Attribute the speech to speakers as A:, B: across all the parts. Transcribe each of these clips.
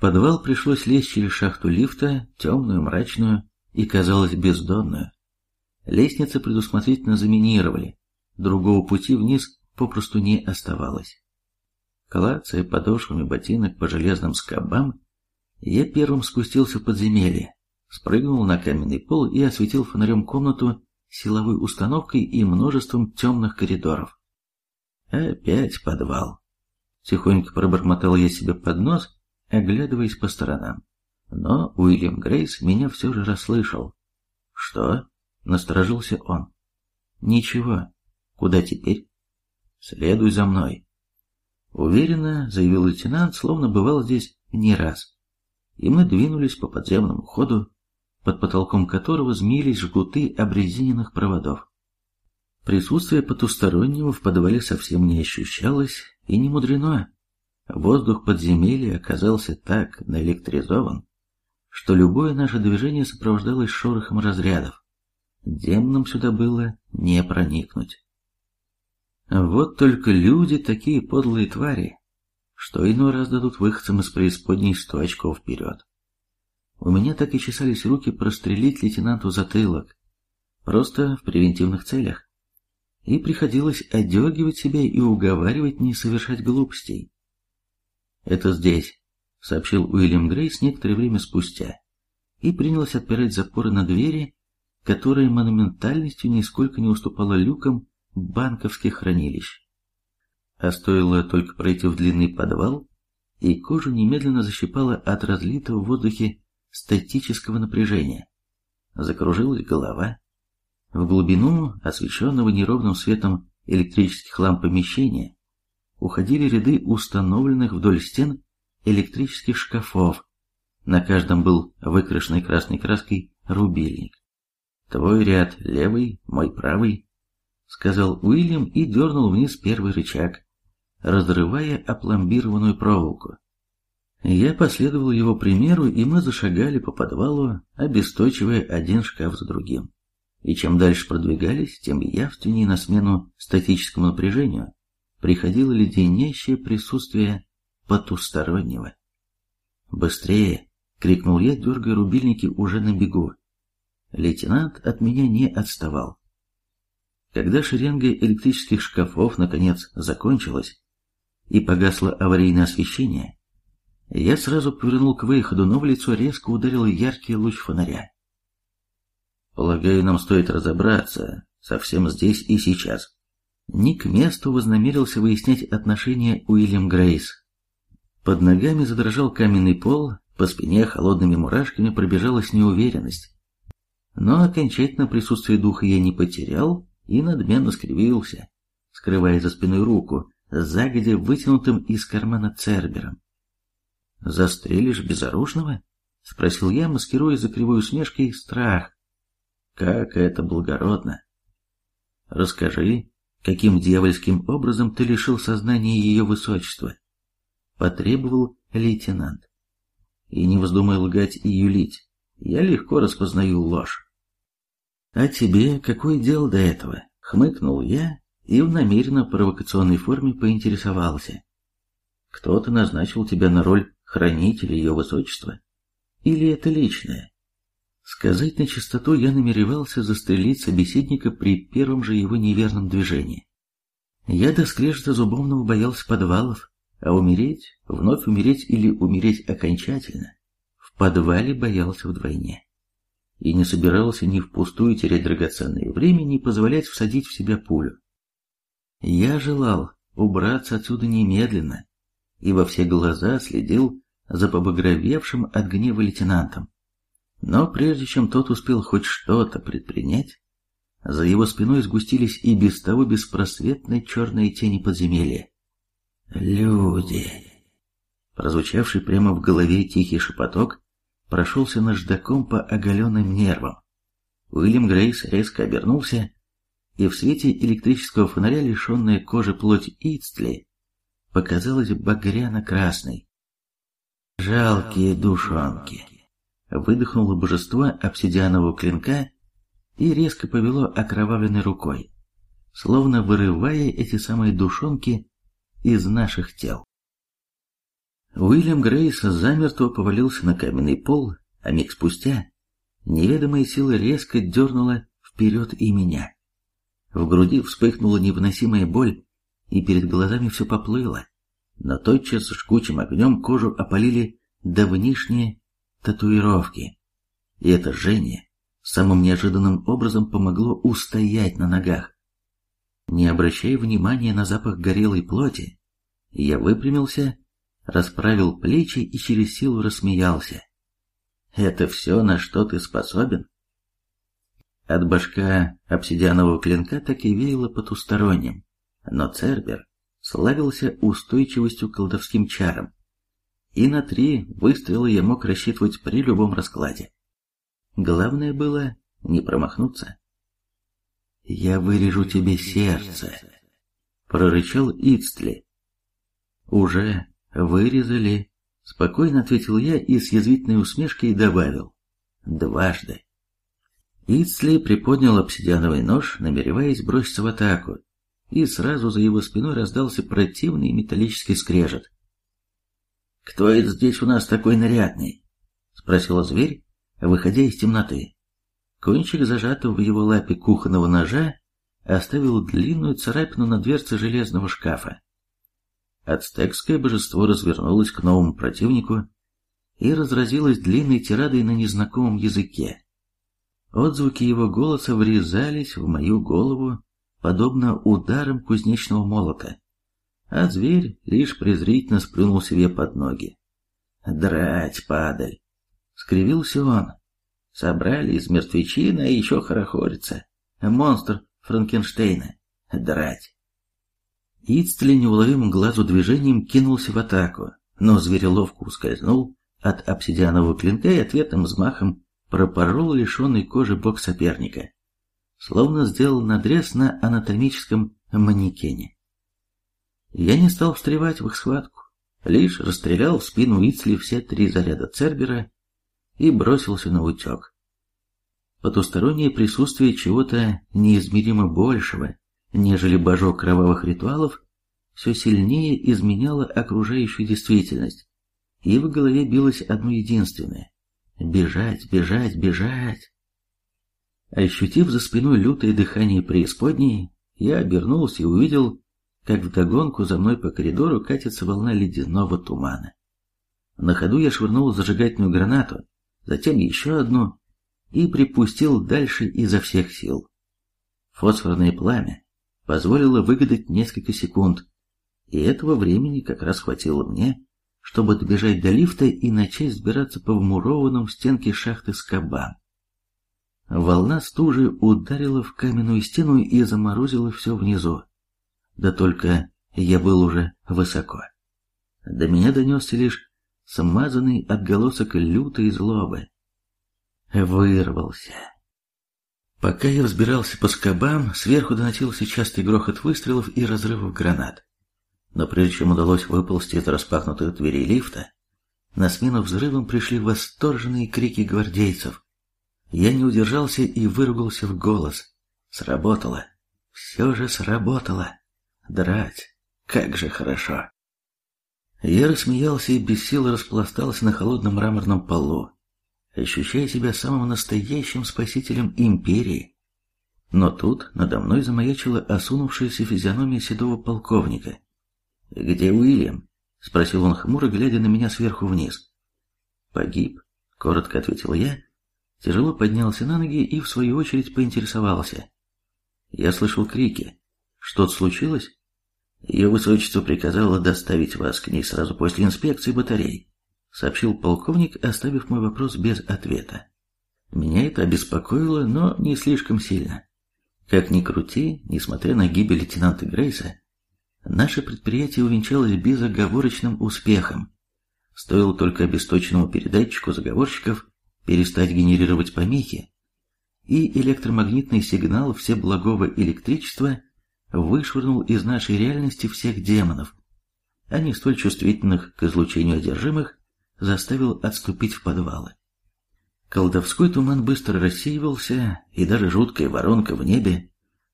A: Подвал пришлось лезть через шахту лифта, темную, мрачную и, казалось, бездонную. Лестницы предусмотрительно заминировали, другого пути вниз попросту не оставалось. Клацая подошвами ботинок по железным скобам, я первым спустился в подземелье, спрыгнул на каменный пол и осветил фонарем комнату силовой установкой и множеством темных коридоров. Опять подвал. Тихонько пробормотал я себе под нос, оглядываясь по сторонам. Но Уильям Грейс меня все же расслышал. «Что?» — насторожился он. «Ничего. Куда теперь?» «Следуй за мной». Уверенно заявил лейтенант, словно бывал здесь не раз. И мы двинулись по подземному ходу, под потолком которого змеились жгуты обрезиненных проводов. Присутствие потустороннего в подвале совсем не ощущалось, и не мудрено. Воздух подземелья оказался так наэлектризован, что любое наше движение сопровождалось шорохом разрядов. Демонам сюда было не проникнуть. Вот только люди такие подлые твари, что иной раз дадут выходцам из преисподней сто очков вперед. У меня так и чесались руки прострелить лейтенанту затылок, просто в превентивных целях. И приходилось одергивать себя и уговаривать не совершать глупостей. «Это здесь», — сообщил Уильям Грейс некоторое время спустя, и принялся отпирать запоры на двери, которая монументальностью нисколько не уступала люкам банковских хранилищ. А стоило только пройти в длинный подвал, и кожу немедленно защипало от разлитого в воздухе статического напряжения. Закружилась голова. В глубину освещенного неровным светом электрических ламп помещения уходили ряды установленных вдоль стен электрических шкафов. На каждом был выкрашенный красной краской рубильник. «Твой ряд левый, мой правый», — сказал Уильям и дернул вниз первый рычаг, разрывая опломбированную проволоку. Я последовал его примеру, и мы зашагали по подвалу, обесточивая один шкаф за другим. И чем дальше продвигались, тем явственнее на смену статическому напряжению приходило леденящее присутствие потустороннего. «Быстрее!» — крикнул я, дергая рубильники уже на бегу. Лейтенант от меня не отставал. Когда шеренга электрических шкафов наконец закончилась и погасло аварийное освещение, я сразу повернул к выходу, но в лицо резко ударил яркий луч фонаря. Полагаю, нам стоит разобраться совсем здесь и сейчас. Не к месту вознамерился выяснять отношения Уильям Грейс. Под ногами задрожал каменный пол, по спине холодными мурашками пробежалась неуверенность. Но окончательно присутствие духа я не потерял и надменно скривился, скрывая за спиной руку, загодя вытянутым из кармана цербером. «Застрелишь безоружного?» — спросил я, маскируя за кривой усмешкой страх. «Как это благородно!» «Расскажи, каким дьявольским образом ты лишил сознания ее высочества?» — потребовал лейтенант. «И не вздумай лгать и юлить, я легко распознаю ложь». «А тебе какое дело до этого?» — хмыкнул я и в намеренно провокационной форме поинтересовался. «Кто-то назначил тебя на роль хранитель ее высочества? Или это личное? Сказать на чистоту я намеревался застрелить собеседника при первом же его неверном движении. Я до скрежета зубовного боялся подвалов, а умереть, вновь умереть или умереть окончательно, в подвале боялся вдвойне. И не собирался ни впустую терять драгоценное время, ни позволять всадить в себя пулю. Я желал убраться отсюда немедленно, и во все глаза следил за побагровевшим от гнева лейтенантом. Но прежде чем тот успел хоть что-то предпринять, за его спиной сгустились и без того беспросветные черные тени подземелья. «Люди!» Прозвучавший прямо в голове тихий шепоток прошелся наждаком по оголенным нервам. Уильям Грейс резко обернулся, и в свете электрического фонаря лишенная кожи плоть Ицтли показалась багряно-красной. Жалкие душонки. Выдохнуло божество обсидианового клинка и резко повело окровавленной рукой, словно вырывая эти самые душонки из наших тел. Уильям Грейс замертво повалился на каменный пол, а миг спустя неведомая сила резко дернула вперед и меня. В груди вспыхнула невыносимая боль, и перед глазами все поплыло. Но тотчас жгучим огнем кожу опалили давнишние татуировки. И это жжение самым неожиданным образом помогло устоять на ногах. Не обращая внимания на запах горелой плоти, я выпрямился, расправил плечи и через силу рассмеялся. «Это все, на что ты способен?» От башка обсидианового клинка так и веяло потусторонним, но Цербер славился устойчивостью к колдовским чарам, и на три выстрела я мог рассчитывать при любом раскладе. Главное было не промахнуться. «Я вырежу тебе сердце», — прорычал Ицтли. «Уже вырезали», — спокойно ответил я и с язвительной усмешкой добавил. «Дважды». Ицли приподнял обсидиановый нож, намереваясь броситься в атаку, и сразу за его спиной раздался противный металлический скрежет. «Кто это здесь у нас такой нарядный?» — спросил зверь, выходя из темноты. Кончик зажатого в его лапе кухонного ножа оставил длинную царапину на дверце железного шкафа. Ацтекское божество развернулось к новому противнику и разразилось длинной тирадой на незнакомом языке. Отзвуки его голоса врезались в мою голову, подобно ударам кузнечного молота, а зверь лишь презрительно сплюнул себе под ноги. «Драть, падаль!» — скривился он. «Собрали из мертвечины, а еще хорохорится. Монстр Франкенштейна. Драть!» Ицтли неуловимым глазу движением кинулся в атаку, но зверь ловко ускользнул от обсидианового клинка и ответным взмахом пропорол лишенный кожи бок соперника, словно сделал надрез на анатомическом манекене. Я не стал встревать в их схватку, лишь расстрелял в спину Ицли все три заряда Цербера и бросился на утек. Потустороннее присутствие чего-то неизмеримо большего, нежели божок кровавых ритуалов, все сильнее изменяло окружающую действительность, и в голове билось одно единственное Бежать, бежать, бежать. Ощутив за спиной лютое дыхание преисподней, я обернулся и увидел, как вдогонку за мной по коридору катится волна ледяного тумана. На ходу я швырнул зажигательную гранату, затем еще одну и припустил дальше изо всех сил. Фосфорное пламя позволило выгадать несколько секунд, и этого времени как раз хватило мне, чтобы добежать до лифта и начать сбираться по вмурованным стенке шахты скобам. Волна стужи ударила в каменную стену и заморозила все внизу. Да только я был уже высоко. До меня донесся лишь смазанный отголосок лютой злобы. Вырвался. Пока я взбирался по скобам, сверху доносился частый грохот выстрелов и разрывов гранат. Но прежде чем удалось выползти из распахнутых дверей лифта, на смену взрывам пришли восторженные крики гвардейцев. Я не удержался и выругался в голос. Сработало. Все же сработало. Драть. Как же хорошо. Я рассмеялся и без сил распластался на холодном мраморном полу, ощущая себя самым настоящим спасителем империи. Но тут надо мной замаячила осунувшаяся физиономия седого полковника. «Где Уильям?» — спросил он хмуро, глядя на меня сверху вниз. «Погиб», — коротко ответил я, тяжело поднялся на ноги и, в свою очередь, поинтересовался. «Я слышал крики. Что-то случилось?» «Ее высочество приказало доставить вас к ней сразу после инспекции батарей», — сообщил полковник, оставив мой вопрос без ответа. Меня это обеспокоило, но не слишком сильно. Как ни крути, несмотря на гибель лейтенанта Грейса, Наше предприятие увенчалось безоговорочным успехом. Стоило только обесточенному передатчику заговорщиков перестать генерировать помехи, и электромагнитный сигнал всеблагого электричества вышвырнул из нашей реальности всех демонов, а не столь чувствительных к излучению одержимых, заставил отступить в подвалы. Колдовской туман быстро рассеивался, и даже жуткая воронка в небе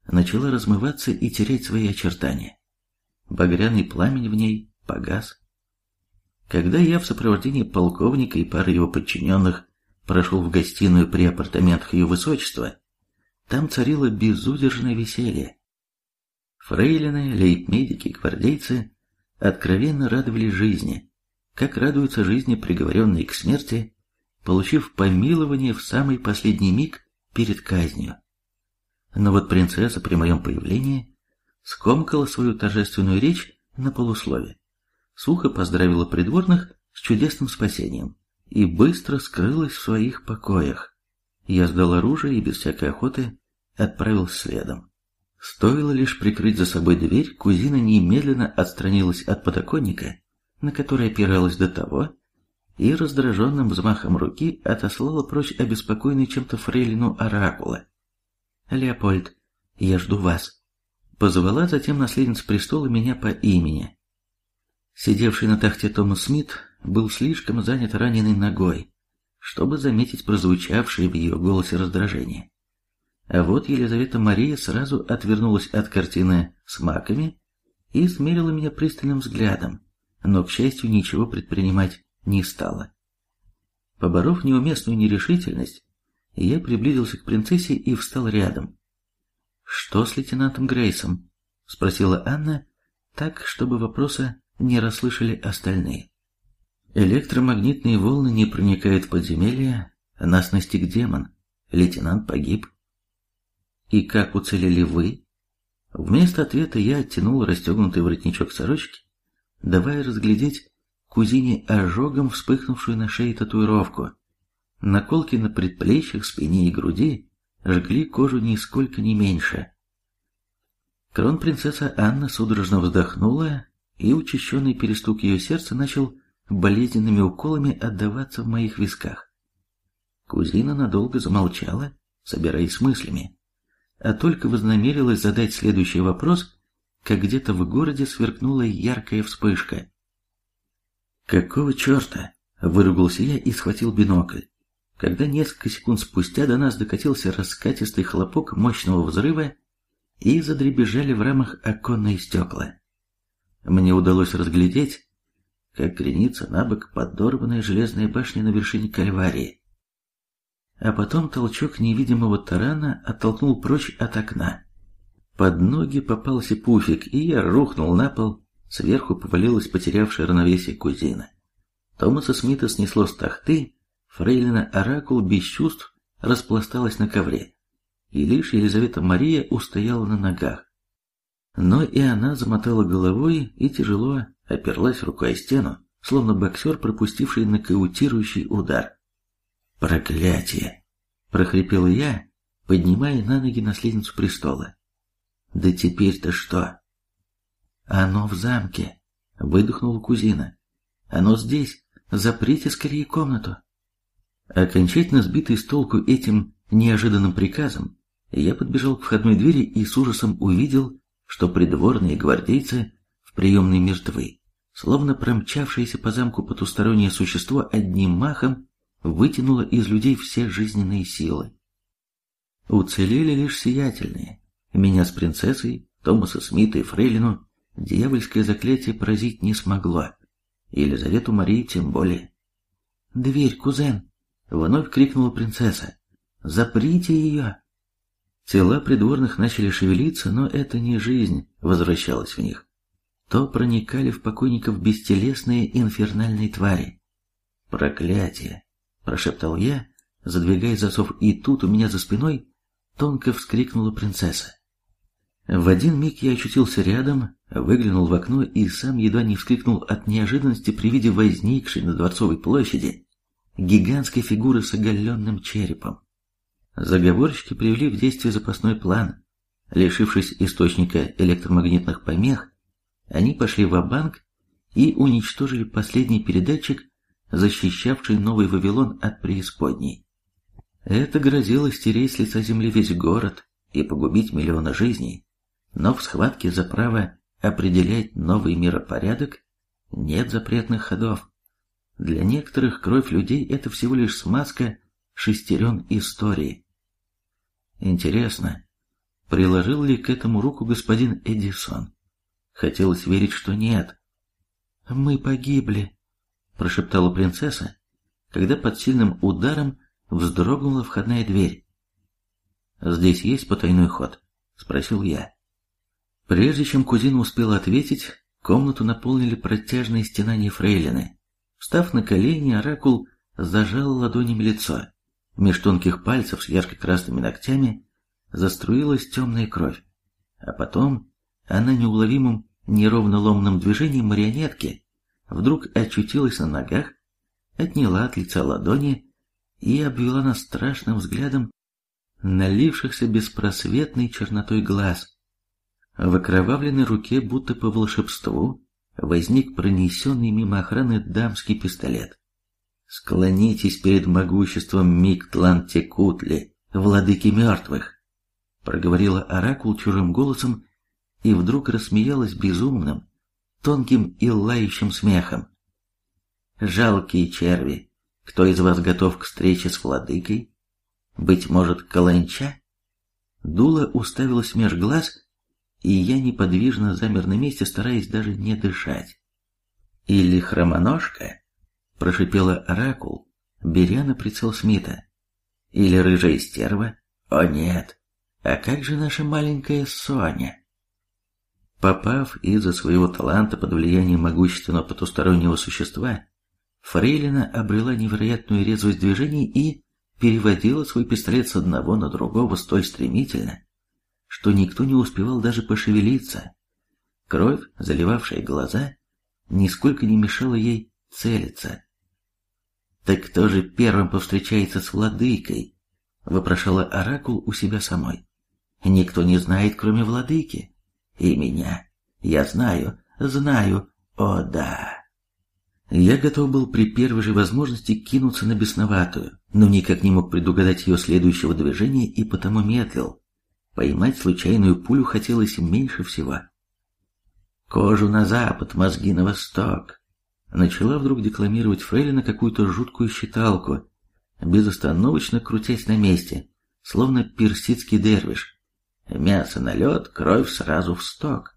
A: начала размываться и терять свои очертания багряный пламень в ней погас. Когда я в сопровождении полковника и пары его подчиненных прошел в гостиную при апартаментах ее высочества, там царило безудержное веселье. Фрейлины, лейб-медики, гвардейцы откровенно радовали жизни, как радуются жизни приговоренные к смерти, получив помилование в самый последний миг перед казнью. Но вот принцесса при моем появлении скомкала свою торжественную речь на полуслове, сухо поздравила придворных с чудесным спасением и быстро скрылась в своих покоях. Я сдал оружие и без всякой охоты отправился следом. Стоило лишь прикрыть за собой дверь, кузина немедленно отстранилась от подоконника, на который опиралась до того, и раздраженным взмахом руки отослала прочь обеспокоенный чем-то фрейлину Оракула. «Леопольд, я жду вас», — позвала затем наследница престола меня по имени. Сидевший на тахте Томас Смит был слишком занят раненой ногой, чтобы заметить прозвучавшее в ее голосе раздражение. А вот Елизавета Мария сразу отвернулась от картины с маками и смерила меня пристальным взглядом, но, к счастью, ничего предпринимать не стала. Поборов неуместную нерешительность, я приблизился к принцессе и встал рядом. «Что с лейтенантом Грейсом?» — спросила Анна, так, чтобы вопроса не расслышали остальные. «Электромагнитные волны не проникают в подземелье, нас настиг демон, лейтенант погиб». «И как уцелели вы?» Вместо ответа я оттянул расстегнутый воротничок сорочки, давая разглядеть кузине ожогом вспыхнувшую на шее татуировку. Наколки на предплечьях, спине и груди жгли кожу нисколько не меньше. Кронпринцесса Анна судорожно вздохнула, и учащенный перестук ее сердца начал болезненными уколами отдаваться в моих висках. Кузина надолго замолчала, собираясь с мыслями а только вознамерилась задать следующий вопрос, как где-то в городе сверкнула яркая вспышка. «Какого черта?» – выругался я и схватил бинокль. Когда несколько секунд спустя до нас докатился раскатистый хлопок мощного взрыва и задребежали в рамах оконные стекла. Мне удалось разглядеть, как кренится на бок подорванная железная башня на вершине Кальварии а потом толчок невидимого тарана оттолкнул прочь от окна. Под ноги попался пуфик, и я рухнул на пол, сверху повалилась потерявшая равновесие кузина. Томаса Смита снесло с тахты, фрейлина Оракул без чувств распласталась на ковре, и лишь Елизавета Мария устояла на ногах. Но и она замотала головой и тяжело оперлась рукой о стену, словно боксер, пропустивший нокаутирующий удар. «Проклятие!» — прохрипел я, поднимая на ноги наследницу престола. «Да теперь-то что?» «Оно в замке», — выдохнула кузина. «Оно здесь. Заприте скорее комнату». Окончательно сбитый с толку этим неожиданным приказом, я подбежал к входной двери и с ужасом увидел, что придворные гвардейцы в приемной мертвы, словно промчавшееся по замку потустороннее существо одним махом вытянула из людей все жизненные силы. Уцелели лишь сиятельные. Меня с принцессой, Томаса Смита и Фрейлину дьявольское заклятие поразить не смогло. Елизавету Марии тем более. «Дверь, кузен!» — вновь крикнула принцесса. «Заприте ее!» Тела придворных начали шевелиться, но это не жизнь возвращалась в них. То проникали в покойников бестелесные инфернальные твари. Проклятие! Прошептал я, задвигая засов, и тут у меня за спиной тонко вскрикнула принцесса. В один миг я очутился рядом, выглянул в окно и сам едва не вскрикнул от неожиданности при виде возникшей на Дворцовой площади гигантской фигуры с оголенным черепом. Заговорщики привели в действие запасной план. Лишившись источника электромагнитных помех, они пошли в банк и уничтожили последний передатчик защищавший Новый Вавилон от преисподней. Это грозило стереть с лица земли весь город и погубить миллионы жизней, но в схватке за право определять новый миропорядок нет запретных ходов. Для некоторых кровь людей – это всего лишь смазка шестерен истории. Интересно, приложил ли к этому руку господин Эдисон? Хотелось верить, что нет. «Мы погибли», прошептала принцесса, когда под сильным ударом вздрогнула входная дверь. «Здесь есть потайной ход?» — спросил я. Прежде чем кузина успела ответить, комнату наполнили протяжные стенания фрейлины. Встав на колени, оракул зажал ладонями лицо. Меж тонких пальцев с ярко-красными ногтями заструилась темная кровь. А потом она неуловимым неровно ломным движением марионетки вдруг очутилась на ногах, отняла от лица ладони и обвела нас страшным взглядом налившихся беспросветной чернотой глаз. В окровавленной руке, будто по волшебству, возник пронесенный мимо охраны дамский пистолет. «Склонитесь перед могуществом Миктлантекутли, владыки мертвых!» проговорила оракул чужим голосом и вдруг рассмеялась безумным, тонким и лающим смехом. «Жалкие черви, кто из вас готов к встрече с владыкой? Быть может, каланча?» Дула уставилась меж глаз, и я неподвижно замер на месте, стараясь даже не дышать. «Или хромоножка?» — прошипела оракул, беря на прицел Смита. «Или рыжая стерва? О нет! А как же наша маленькая Соня?» Попав из-за своего таланта под влияние могущественного потустороннего существа, Фрейлина обрела невероятную резвость движений и переводила свой пистолет с одного на другого столь стремительно, что никто не успевал даже пошевелиться. Кровь, заливавшая глаза, нисколько не мешала ей целиться. «Так кто же первым повстречается с владыкой?» — вопрошала Оракул у себя самой. «Никто не знает, кроме владыки. И меня. Я знаю, знаю, о да!» Я готов был при первой же возможности кинуться на бесноватую, но никак не мог предугадать ее следующего движения и потому медлил. Поймать случайную пулю хотелось меньше всего. «Кожу на запад, мозги на восток», начала вдруг декламировать Фрейлина какую-то жуткую считалку, безостановочно крутясь на месте, словно персидский дервиш. Мясо на лед, кровь сразу в сток.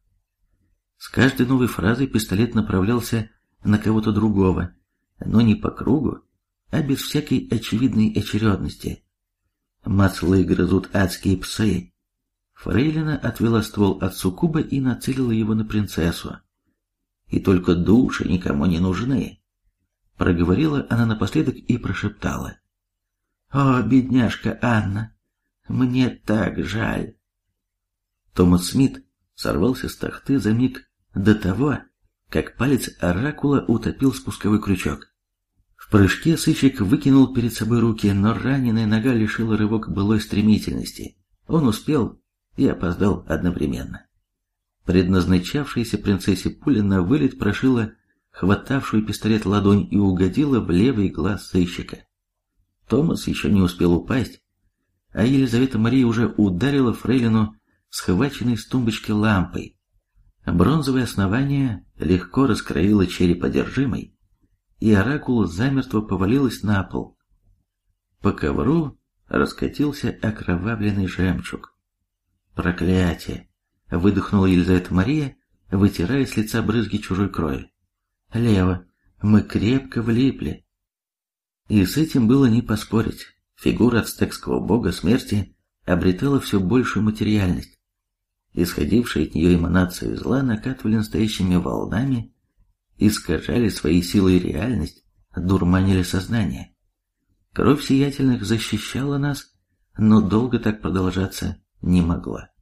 A: С каждой новой фразой пистолет направлялся на кого-то другого, но не по кругу, а без всякой очевидной очередности. Маслы грызут адские псы. Фрейлина отвела ствол от суккуба и нацелила его на принцессу. И только души никому не нужны. Проговорила она напоследок и прошептала. «О, бедняжка Анна, мне так жаль!» Томас Смит сорвался с тахты за миг до того, как палец оракула утопил спусковой крючок. В прыжке сыщик выкинул перед собой руки, но раненая нога лишила рывок былой стремительности. Он успел и опоздал одновременно. Предназначавшаяся принцессе пуля на вылет прошила хватавшую пистолет ладонь и угодила в левый глаз сыщика. Томас еще не успел упасть, а Елизавета Мария уже ударила фрейлину схваченной с тумбочки лампой, Бронзовое основание легко раскроило череп одержимой, и оракул замертво повалилась на пол. По ковру раскатился окровавленный жемчуг. «Проклятие!» — выдохнула Елизавета Мария, вытирая с лица брызги чужой крови. «Лево, мы крепко влипли». И с этим было не поспорить. Фигура ацтекского бога смерти обретала все большую материальность. Исходившие от нее эманации зла накатывали настоящими волнами, искажали своей силой реальность, дурманили сознание. Кровь сиятельных защищала нас, но долго так продолжаться не могла.